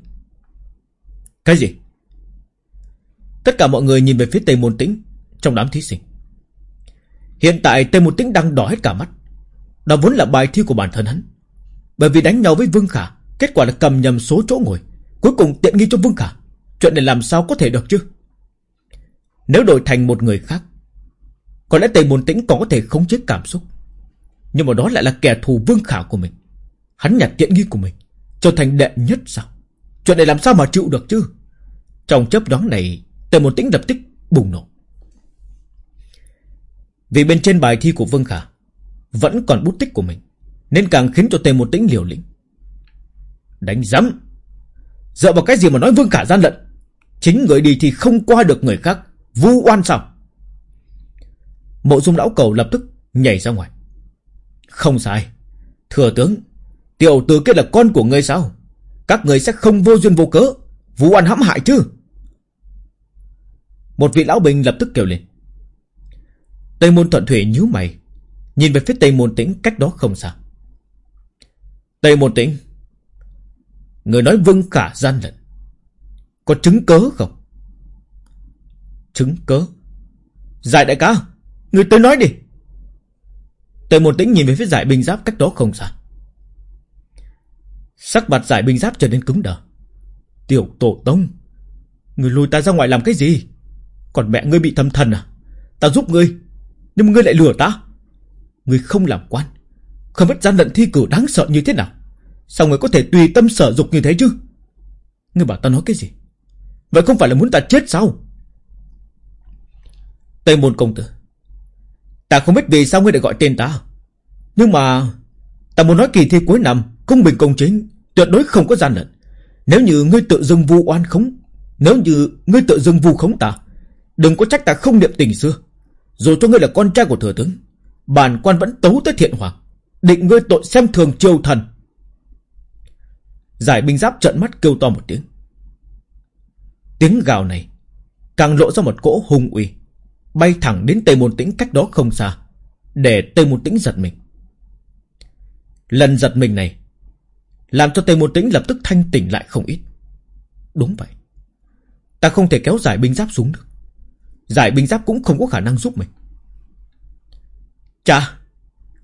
Cái gì? Tất cả mọi người nhìn về phía Tây Môn Tĩnh, Trong đám thí sinh. Hiện tại Tây Môn Tĩnh đang đỏ hết cả mắt. Đó vốn là bài thi của bản thân hắn. Bởi vì đánh nhau với Vương Khả, Kết quả là cầm nhầm số chỗ ngồi, Cuối cùng tiện nghi cho Vương Khả. Chuyện này làm sao có thể được chứ? Nếu đổi thành một người khác, Có lẽ Tây Môn Tĩnh còn có thể khống chế cảm xúc. Nhưng mà đó lại là kẻ thù Vương Khả của mình. Hắn nhặt tiện nghi của mình, Trở thành đệ nhất sao? Chuyện này làm sao mà chịu được chứ? Trong chấp đoán này Tề một tĩnh lập tức bùng nổ. Vì bên trên bài thi của Vương Khả vẫn còn bút tích của mình, nên càng khiến cho Tề một tĩnh liều lĩnh. Đánh giấm! Dựa vào cái gì mà nói Vương Khả gian lận? Chính người đi thì không qua được người khác, vu oan sao? Mộ dung lão cầu lập tức nhảy ra ngoài. Không sai. Thừa tướng, tiểu tử kia là con của ngươi sao? Các người sẽ không vô duyên vô cớ, vu oan hãm hại chứ? Một vị lão bình lập tức kêu lên. Tây môn thuận thủy nhíu mày, nhìn về phía Tây môn tĩnh cách đó không xa. Tây môn tĩnh, người nói vâng khả gian lận, có chứng cớ không? Chứng cớ? Giải đại ca, người tới nói đi. Tây môn tĩnh nhìn về phía giải binh giáp cách đó không xa. Sắc mặt giải binh giáp trở nên cứng đờ. Tiểu tổ tông, người lùi ta ra ngoài làm cái gì? Còn mẹ ngươi bị thâm thần à? Ta giúp ngươi, Nhưng mà ngươi lại lừa ta. Ngươi không làm quan, Không biết gian lận thi cử đáng sợ như thế nào. Sao ngươi có thể tùy tâm sở dục như thế chứ? Ngươi bảo ta nói cái gì? Vậy không phải là muốn ta chết sao? Tây môn công tử, Ta không biết vì sao ngươi lại gọi tên ta. Nhưng mà Ta muốn nói kỳ thi cuối năm, Công bình công chính, Tuyệt đối không có gian lận. Nếu như ngươi tự dưng vu oan khống, Nếu như ngươi tự dưng vu khống ta Đừng có trách ta không niệm tình xưa. Dù cho ngươi là con trai của thừa tướng, Bản quan vẫn tấu tới thiện hoàng, Định ngươi tội xem thường triều thần. Giải binh giáp trận mắt kêu to một tiếng. Tiếng gào này Càng lộ ra một cỗ hung uy, Bay thẳng đến Tây Môn Tĩnh cách đó không xa, Để Tây Môn Tĩnh giật mình. Lần giật mình này Làm cho Tây Môn Tĩnh lập tức thanh tỉnh lại không ít. Đúng vậy, Ta không thể kéo giải binh giáp xuống được. Giải binh giáp cũng không có khả năng giúp mình Chà,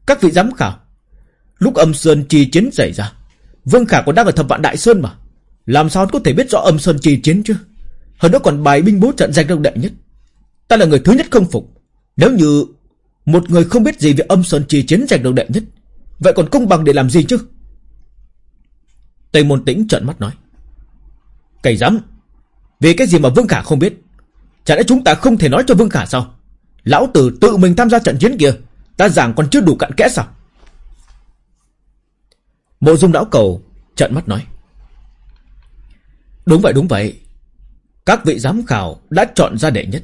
các vị giám khảo, lúc âm sơn chi chiến xảy ra, Vương Khả còn đang ở thập vạn Đại Sơn mà. Làm sao có thể biết rõ âm sơn chi chiến chứ? Hơn nữa còn bài binh bố trận danh đông đệ nhất. Ta là người thứ nhất không phục. Nếu như một người không biết gì về âm sơn chi chiến giành đông đệ nhất, vậy còn công bằng để làm gì chứ? Tây Môn Tĩnh trợn mắt nói. Cày dám, vì cái gì mà Vương Khả không biết? Chả lẽ chúng ta không thể nói cho Vương Khả sao? Lão tử tự mình tham gia trận chiến kia, ta giảng còn chưa đủ cặn kẽ sao? Mộ dung lão cầu trợn mắt nói. Đúng vậy đúng vậy. Các vị giám khảo đã chọn ra đệ nhất.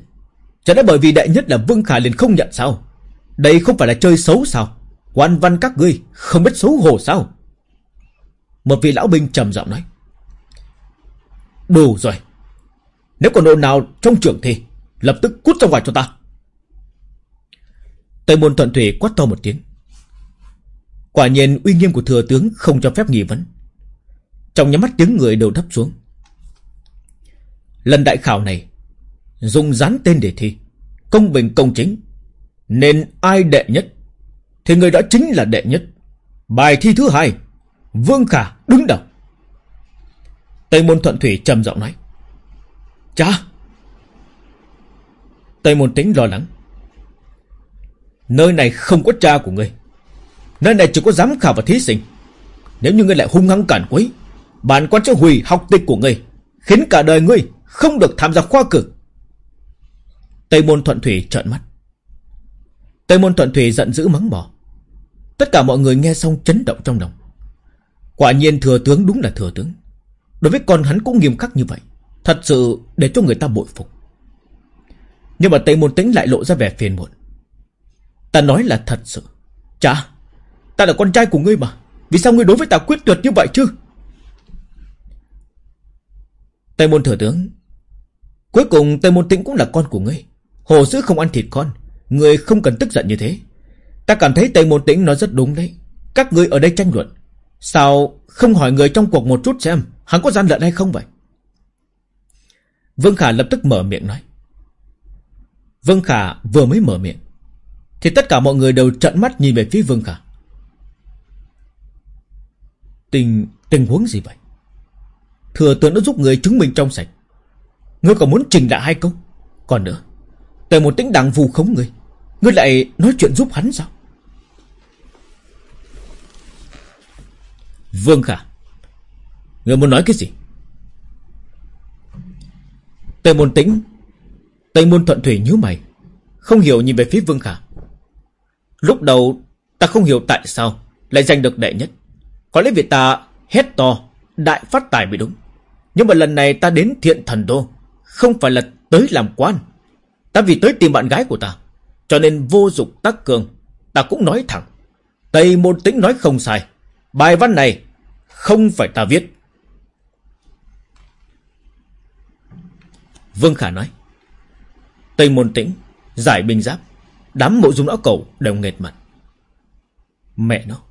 Chả lẽ bởi vì đệ nhất là Vương Khả liền không nhận sao? Đây không phải là chơi xấu sao? Quan văn các ngươi không biết xấu hổ sao? Một vị lão binh trầm giọng nói. Đủ rồi. Nếu còn ồn nào trong trường thì lập tức cút ra ngoài cho ta. Tây môn thuận thủy quát to một tiếng. Quả nhiên uy nghiêm của thừa tướng không cho phép nghi vấn. Trong nhắm mắt tiếng người đều thấp xuống. Lần đại khảo này dùng dán tên để thi, công bình công chính, nên ai đệ nhất thì người đó chính là đệ nhất. Bài thi thứ hai, Vương Khả đứng đầu. Tây môn thuận thủy trầm giọng nói. Cha! Tây môn tính lo lắng. Nơi này không có cha của ngươi. Nơi này chỉ có giám khảo và thí sinh. Nếu như ngươi lại hung hăng cản quấy, bản quan sẽ hủy học tịch của ngươi, khiến cả đời ngươi không được tham gia khoa cử. Tây môn thuận thủy trợn mắt. Tây môn thuận thủy giận dữ mắng bỏ. Tất cả mọi người nghe xong chấn động trong lòng. Quả nhiên thừa tướng đúng là thừa tướng. Đối với con hắn cũng nghiêm khắc như vậy. Thật sự để cho người ta bội phục. Nhưng mà Tây Môn Tĩnh lại lộ ra vẻ phiền muộn. Ta nói là thật sự. Chà, ta là con trai của ngươi mà. Vì sao ngươi đối với ta quyết tuyệt như vậy chứ? Tây Môn Thừa Tướng Cuối cùng Tây Môn Tĩnh cũng là con của ngươi Hồ sứ không ăn thịt con Ngươi không cần tức giận như thế Ta cảm thấy Tây Môn Tĩnh nói rất đúng đấy Các ngươi ở đây tranh luận Sao không hỏi người trong cuộc một chút xem Hắn có gian lận hay không vậy Vương Khả lập tức mở miệng nói. Vương Khả vừa mới mở miệng, Thì tất cả mọi người đều trợn mắt nhìn về phía Vương Khả. Tình tình huống gì vậy? Thừa tướng đã giúp người chứng minh trong sạch. Ngươi còn muốn trình lại hai câu? Còn nữa, Tề một tính đảng vù khống ngươi. Ngươi lại nói chuyện giúp hắn sao? Vương Khả, Ngươi muốn nói cái gì? Tề môn tĩnh. Tây môn thuận thủy nhíu mày. Không hiểu nhìn về phía Vương Khả. Lúc đầu ta không hiểu tại sao Lại giành được đệ nhất. Có lẽ vì ta hét to, Đại phát tài mới đúng. Nhưng mà lần này ta đến thiện thần đô, Không phải là tới làm quan. Ta vì tới tìm bạn gái của ta, Cho nên vô dụng tác cường, Ta cũng nói thẳng. Tây môn tĩnh nói không sai. Bài văn này không phải ta viết. Vương Khả nói. Tây môn tĩnh, Giải binh giáp, Đám mộ dung lão cầu đều nghệt mặt. Mẹ nó,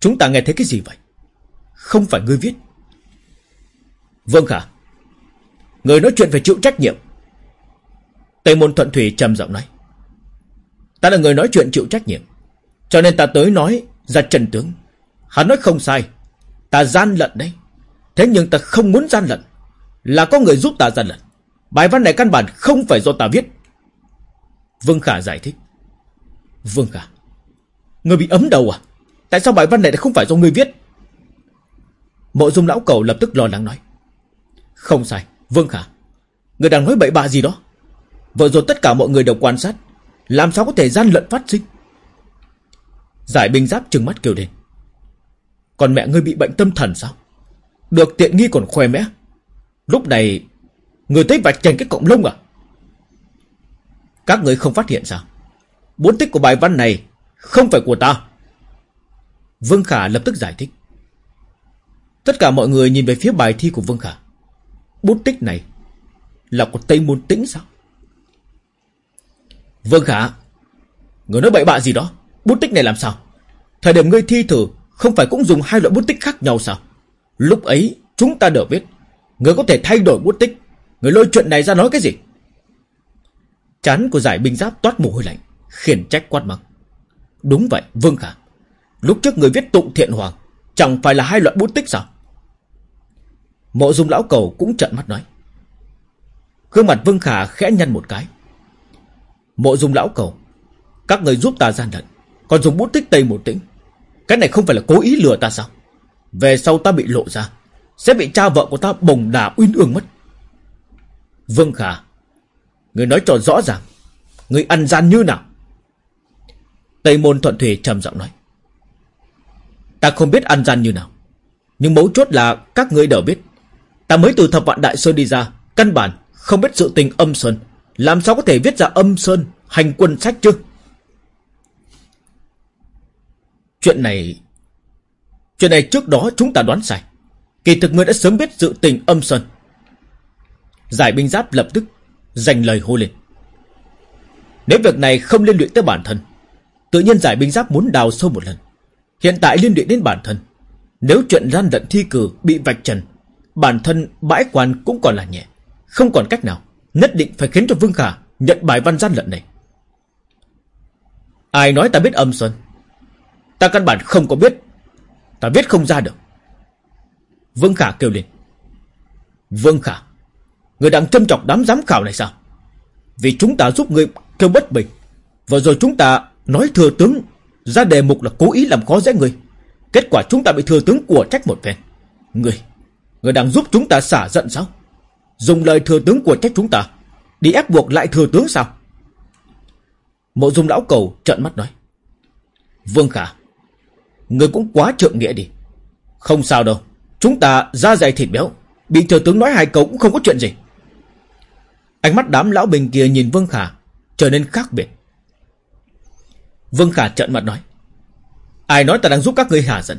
Chúng ta nghe thấy cái gì vậy? Không phải ngươi viết. Vương Khả, Người nói chuyện phải chịu trách nhiệm. Tây môn thuận thủy trầm giọng nói. Ta là người nói chuyện chịu trách nhiệm, Cho nên ta tới nói ra trần tướng. Hắn nói không sai, Ta gian lận đấy. Thế nhưng ta không muốn gian lận, Là có người giúp ta gian lận. Bài văn này căn bản không phải do ta viết. Vương Khả giải thích. Vương Khả, Người bị ấm đầu à? Tại sao bài văn này lại không phải do người viết? Mộ dung lão cầu lập tức lo lắng nói. Không sai, Vương Khả, Người đang nói bậy bạ gì đó. Vừa rồi tất cả mọi người đều quan sát. Làm sao có thể gian lận phát sinh? Giải binh giáp trừng mắt kêu lên. Còn mẹ ngươi bị bệnh tâm thần sao? Được tiện nghi còn khoe mẽ. Lúc này Người tới vạch trần cái cộng lông à? Các người không phát hiện sao? Bốn tích của bài văn này Không phải của ta. Vương Khả lập tức giải thích. Tất cả mọi người nhìn về phía bài thi của Vương Khả. Bút tích này Là của Tây Môn Tĩnh sao? Vương Khả, Người nói bậy bạ gì đó? Bút tích này làm sao? Thời điểm ngươi thi thử, Không phải cũng dùng hai loại bút tích khác nhau sao? Lúc ấy, chúng ta đều biết, Người có thể thay đổi bút tích. Người lôi chuyện này ra nói cái gì Chán của giải binh giáp toát mồ hôi lạnh Khiển trách quát mắng Đúng vậy, Vương Khả. Lúc trước người viết tụng thiện hoàng, chẳng phải là hai loại bút tích sao? Mộ dung lão cầu cũng trợn mắt nói. Gương mặt Vương Khả khẽ nhăn một cái. Mộ dung lão cầu, các người giúp ta gian lận, còn dùng bút tích tây một tĩnh. Cái này không phải là cố ý lừa ta sao? Về sau ta bị lộ ra, sẽ bị cha vợ của ta bồng đà uyên ương mất. Vương Khả, người nói cho rõ ràng, người ăn gian như nào? Tây môn thuận thủy trầm giọng nói. Ta không biết ăn gian như nào, nhưng mấu chốt là các ngươi đều biết. Ta mới từ thập vạn đại sơn đi ra, căn bản không biết sự tình âm sơn, làm sao có thể viết ra âm sơn hành quân sách chứ? Chuyện này... Chuyện này trước đó chúng ta đoán sai. Kỳ thực ngươi đã sớm biết sự tình âm sơn. Giải binh giáp lập tức dành lời hô lên. Nếu việc này không liên luyện tới bản thân, tự nhiên giải binh giáp muốn đào sâu một lần. Hiện tại liên luyện đến bản thân. Nếu chuyện gian lận thi cử bị vạch trần, bản thân bãi quan cũng còn là nhẹ. Không còn cách nào, nhất định phải khiến cho Vương Khả nhận bài văn gian lận này. Ai nói ta biết âm xuân? Ta căn bản không có biết. Ta viết không ra được. Vương Khả kêu lên. Vương Khả, người đang châm chọc đám giám khảo này sao? Vì chúng ta giúp người kêu bất bình. và rồi chúng ta nói thừa tướng ra đề mục là cố ý làm khó dễ người. Kết quả chúng ta bị thừa tướng của trách một phen. Người, người đang giúp chúng ta xả giận sao? Dùng lời thừa tướng của trách chúng ta Đi ép buộc lại thừa tướng sao Mộ dung lão cầu trợn mắt nói Vương Khả Người cũng quá trượng nghĩa đi Không sao đâu Chúng ta ra dày thịt béo Bị thừa tướng nói hai câu cũng không có chuyện gì Ánh mắt đám lão bình kia nhìn Vương Khả Trở nên khác biệt Vương Khả trợn mặt nói Ai nói ta đang giúp các ngươi hạ giận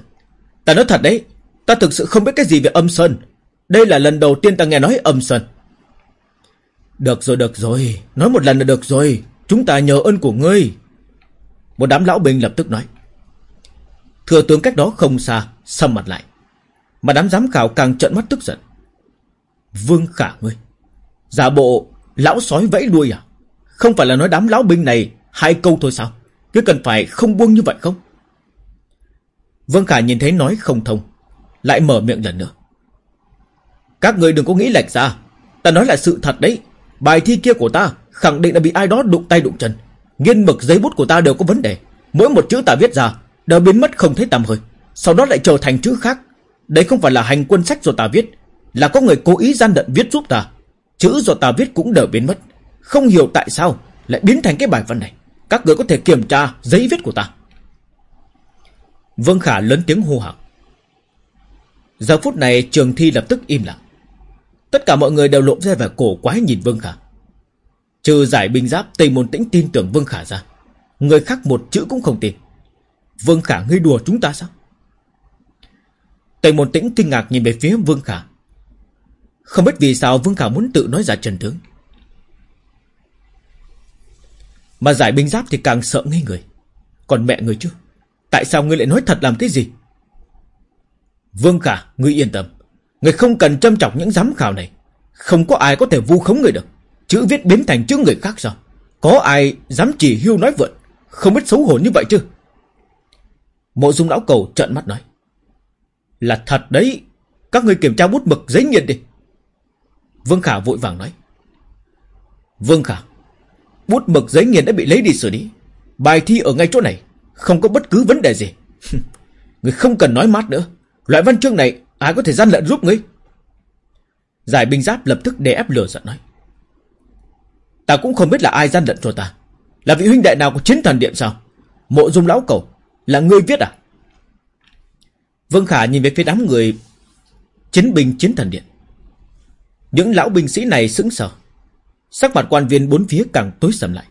Ta nói thật đấy Ta thực sự không biết cái gì về âm sơn đây là lần đầu tiên ta nghe nói âm sơn. Được rồi, được rồi. Nói một lần là được rồi. Chúng ta nhờ ơn của ngươi. Một đám lão bình lập tức nói. Thừa tướng cách đó không xa, xăm mặt lại. Mà đám giám khảo càng trợn mắt tức giận. Vương khả ngươi. Giả bộ lão sói vẫy đuôi à? Không phải là nói đám lão binh này hai câu thôi sao? Cứ cần phải không buông như vậy không? Vương khả nhìn thấy nói không thông. Lại mở miệng lần nữa. Các người đừng có nghĩ lệch ra. Ta nói là sự thật đấy. Bài thi kia của ta khẳng định là bị ai đó đụng tay đụng chân. Nghiên mực giấy bút của ta đều có vấn đề. Mỗi một chữ ta viết ra đều biến mất không thấy tăm hơi. Sau đó lại trở thành chữ khác. Đấy không phải là hành quân sách do ta viết. Là có người cố ý gian đận viết giúp ta. Chữ do ta viết cũng đều biến mất. Không hiểu tại sao lại biến thành cái bài văn này. Các người có thể kiểm tra giấy viết của ta. Vương Khả lớn tiếng hô hào. Giờ phút này trường thi lập tức im lặng. Tất cả mọi người đều lộ ra vẻ cổ quái nhìn Vương Khả. Trừ giải binh giáp, Tây Môn Tĩnh tin tưởng Vương Khả ra. Người khác một chữ cũng không tin. Vương Khả ngươi đùa chúng ta sao? Tây Môn Tĩnh kinh ngạc nhìn về phía Vương Khả. Không biết vì sao Vương Khả muốn tự nói ra trần tướng. Mà giải binh giáp thì càng sợ ngây người. Còn mẹ người chứ? Tại sao ngươi lại nói thật làm cái gì? Vương Khả, ngươi yên tâm. Người không cần châm trọng những giám khảo này Không có ai có thể vu khống người được Chữ viết biến thành chữ người khác sao Có ai dám chỉ hưu nói vượn Không biết xấu hổ như vậy chứ Mộ dung lão cầu trợn mắt nói Là thật đấy Các người kiểm tra bút mực giấy nghiền đi Vương Khả vội vàng nói. Vương Khả, Bút mực giấy nghiền đã bị lấy đi xử lý. Bài thi ở ngay chỗ này, Không có bất cứ vấn đề gì. [LAUGHS] Người không cần nói mát nữa. Loại văn chương này, Ai có thể gian lận giúp ngươi? Giải binh giáp lập tức đè ép lửa giận nói. Ta cũng không biết là ai gian lận cho ta. Là vị huynh đệ nào của chiến thần điện sao? Mộ dung lão cầu, Là ngươi viết à? Vương Khả nhìn về phía đám người Chiến binh chiến thần điện. Những lão binh sĩ này sững sờ Sắc mặt quan viên bốn phía càng tối sầm lại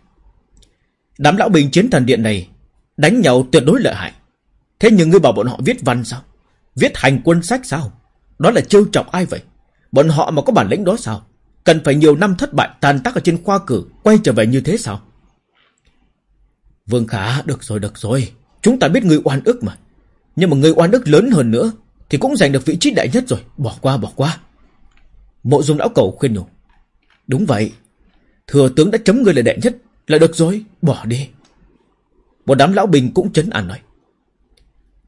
Đám lão binh chiến thần điện này Đánh nhau tuyệt đối lợi hại Thế nhưng ngươi bảo bọn họ viết văn sao Viết hành quân sách sao? Đó là trêu chọc ai vậy? Bọn họ mà có bản lĩnh đó sao? Cần phải nhiều năm thất bại tàn tác ở trên khoa cử Quay trở về như thế sao? Vương Khả, được rồi, được rồi Chúng ta biết người oan ức mà Nhưng mà người oan ức lớn hơn nữa Thì cũng giành được vị trí đại nhất rồi Bỏ qua, bỏ qua Mộ dung lão cầu khuyên nhủ Đúng vậy Thừa tướng đã chấm người là đệ nhất Là được rồi, bỏ đi Một đám lão bình cũng chấn an nói.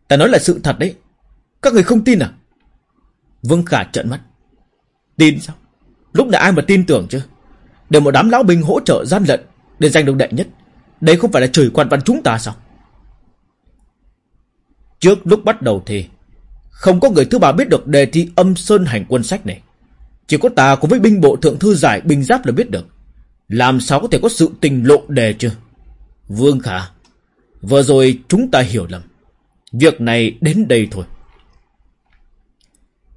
Ta nói là sự thật đấy. Các người không tin à? Vương Khả trợn mắt. Tin sao? Lúc nào ai mà tin tưởng chứ? Để một đám lão bình hỗ trợ gian lận để giành được đệ nhất. Đây không phải là chửi quan văn chúng ta sao? Trước lúc bắt đầu thì không có người thứ ba biết được đề thi âm sơn hành quân sách này. Chỉ có ta cùng với binh bộ thượng thư giải binh giáp là biết được. Làm sao có thể có sự tình lộ đề chứ? Vương Khả, vừa rồi chúng ta hiểu lầm. Việc này đến đây thôi.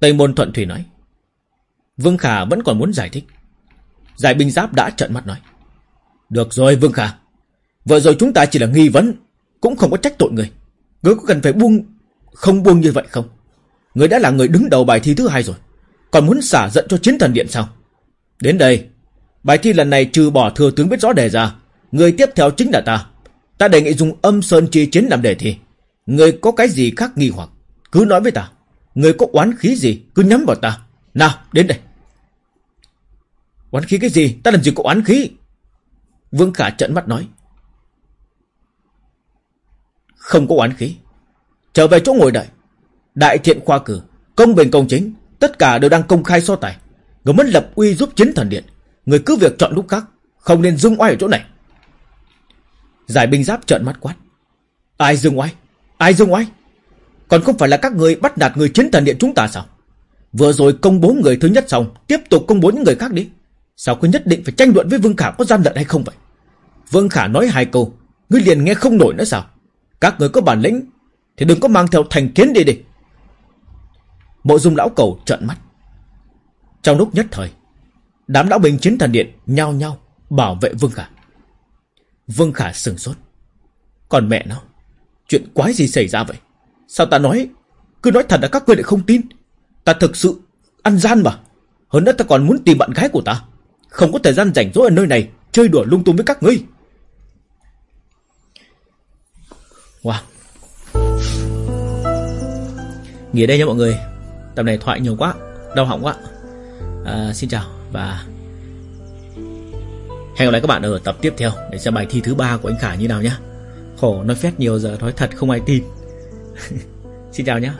Tây Môn Thuận Thủy nói. Vương Khả vẫn còn muốn giải thích. Giải binh giáp đã trợn mắt nói. Được rồi Vương Khả. Vừa rồi chúng ta chỉ là nghi vấn. Cũng không có trách tội người. Người có cần phải buông... Không buông như vậy không? Người đã là người đứng đầu bài thi thứ hai rồi. Còn muốn xả giận cho chiến thần điện sao? Đến đây. Bài thi lần này trừ bỏ thừa tướng biết rõ đề ra. Người tiếp theo chính là ta. Ta đề nghị dùng âm sơn chi chiến làm đề thi. Người có cái gì khác nghi hoặc. Cứ nói với ta. Người có oán khí gì cứ nhắm vào ta. Nào đến đây. Oán khí cái gì? Ta làm gì có oán khí? Vương Khả trận mắt nói. Không có oán khí. Trở về chỗ ngồi đợi. Đại thiện khoa cử, công bình công chính, tất cả đều đang công khai so tài. Người muốn lập uy giúp chiến thần điện. Người cứ việc chọn lúc khác, không nên dung oai ở chỗ này. Giải binh giáp trợn mắt quát. Ai dung oai? Ai dung oai? Còn không phải là các người bắt nạt người chiến thần điện chúng ta sao? Vừa rồi công bố người thứ nhất xong, tiếp tục công bố những người khác đi. Sao cứ nhất định phải tranh luận với Vương Khả có gian lận hay không vậy? Vương Khả nói hai câu, ngươi liền nghe không nổi nữa sao? Các người có bản lĩnh, thì đừng có mang theo thành kiến đi đi. Mộ dung lão cầu trợn mắt. Trong lúc nhất thời, đám lão binh chiến thần điện nhao nhao bảo vệ Vương Khả. Vương Khả sừng sốt. Còn mẹ nó, chuyện quái gì xảy ra vậy? Sao ta nói, cứ nói thật là các ngươi lại không tin. Ta thực sự ăn gian mà. Hơn nữa ta còn muốn tìm bạn gái của ta. Không có thời gian rảnh rỗi ở nơi này chơi đùa lung tung với các ngươi. Wow. Nghỉ đây nha mọi người. Tập này thoại nhiều quá, đau họng quá. À, xin chào và hẹn gặp lại các bạn ở tập tiếp theo để xem bài thi thứ ba của anh Khả như nào nhé. Khổ nói phét nhiều giờ nói thật không ai tin. [LAUGHS] xin chào nhé.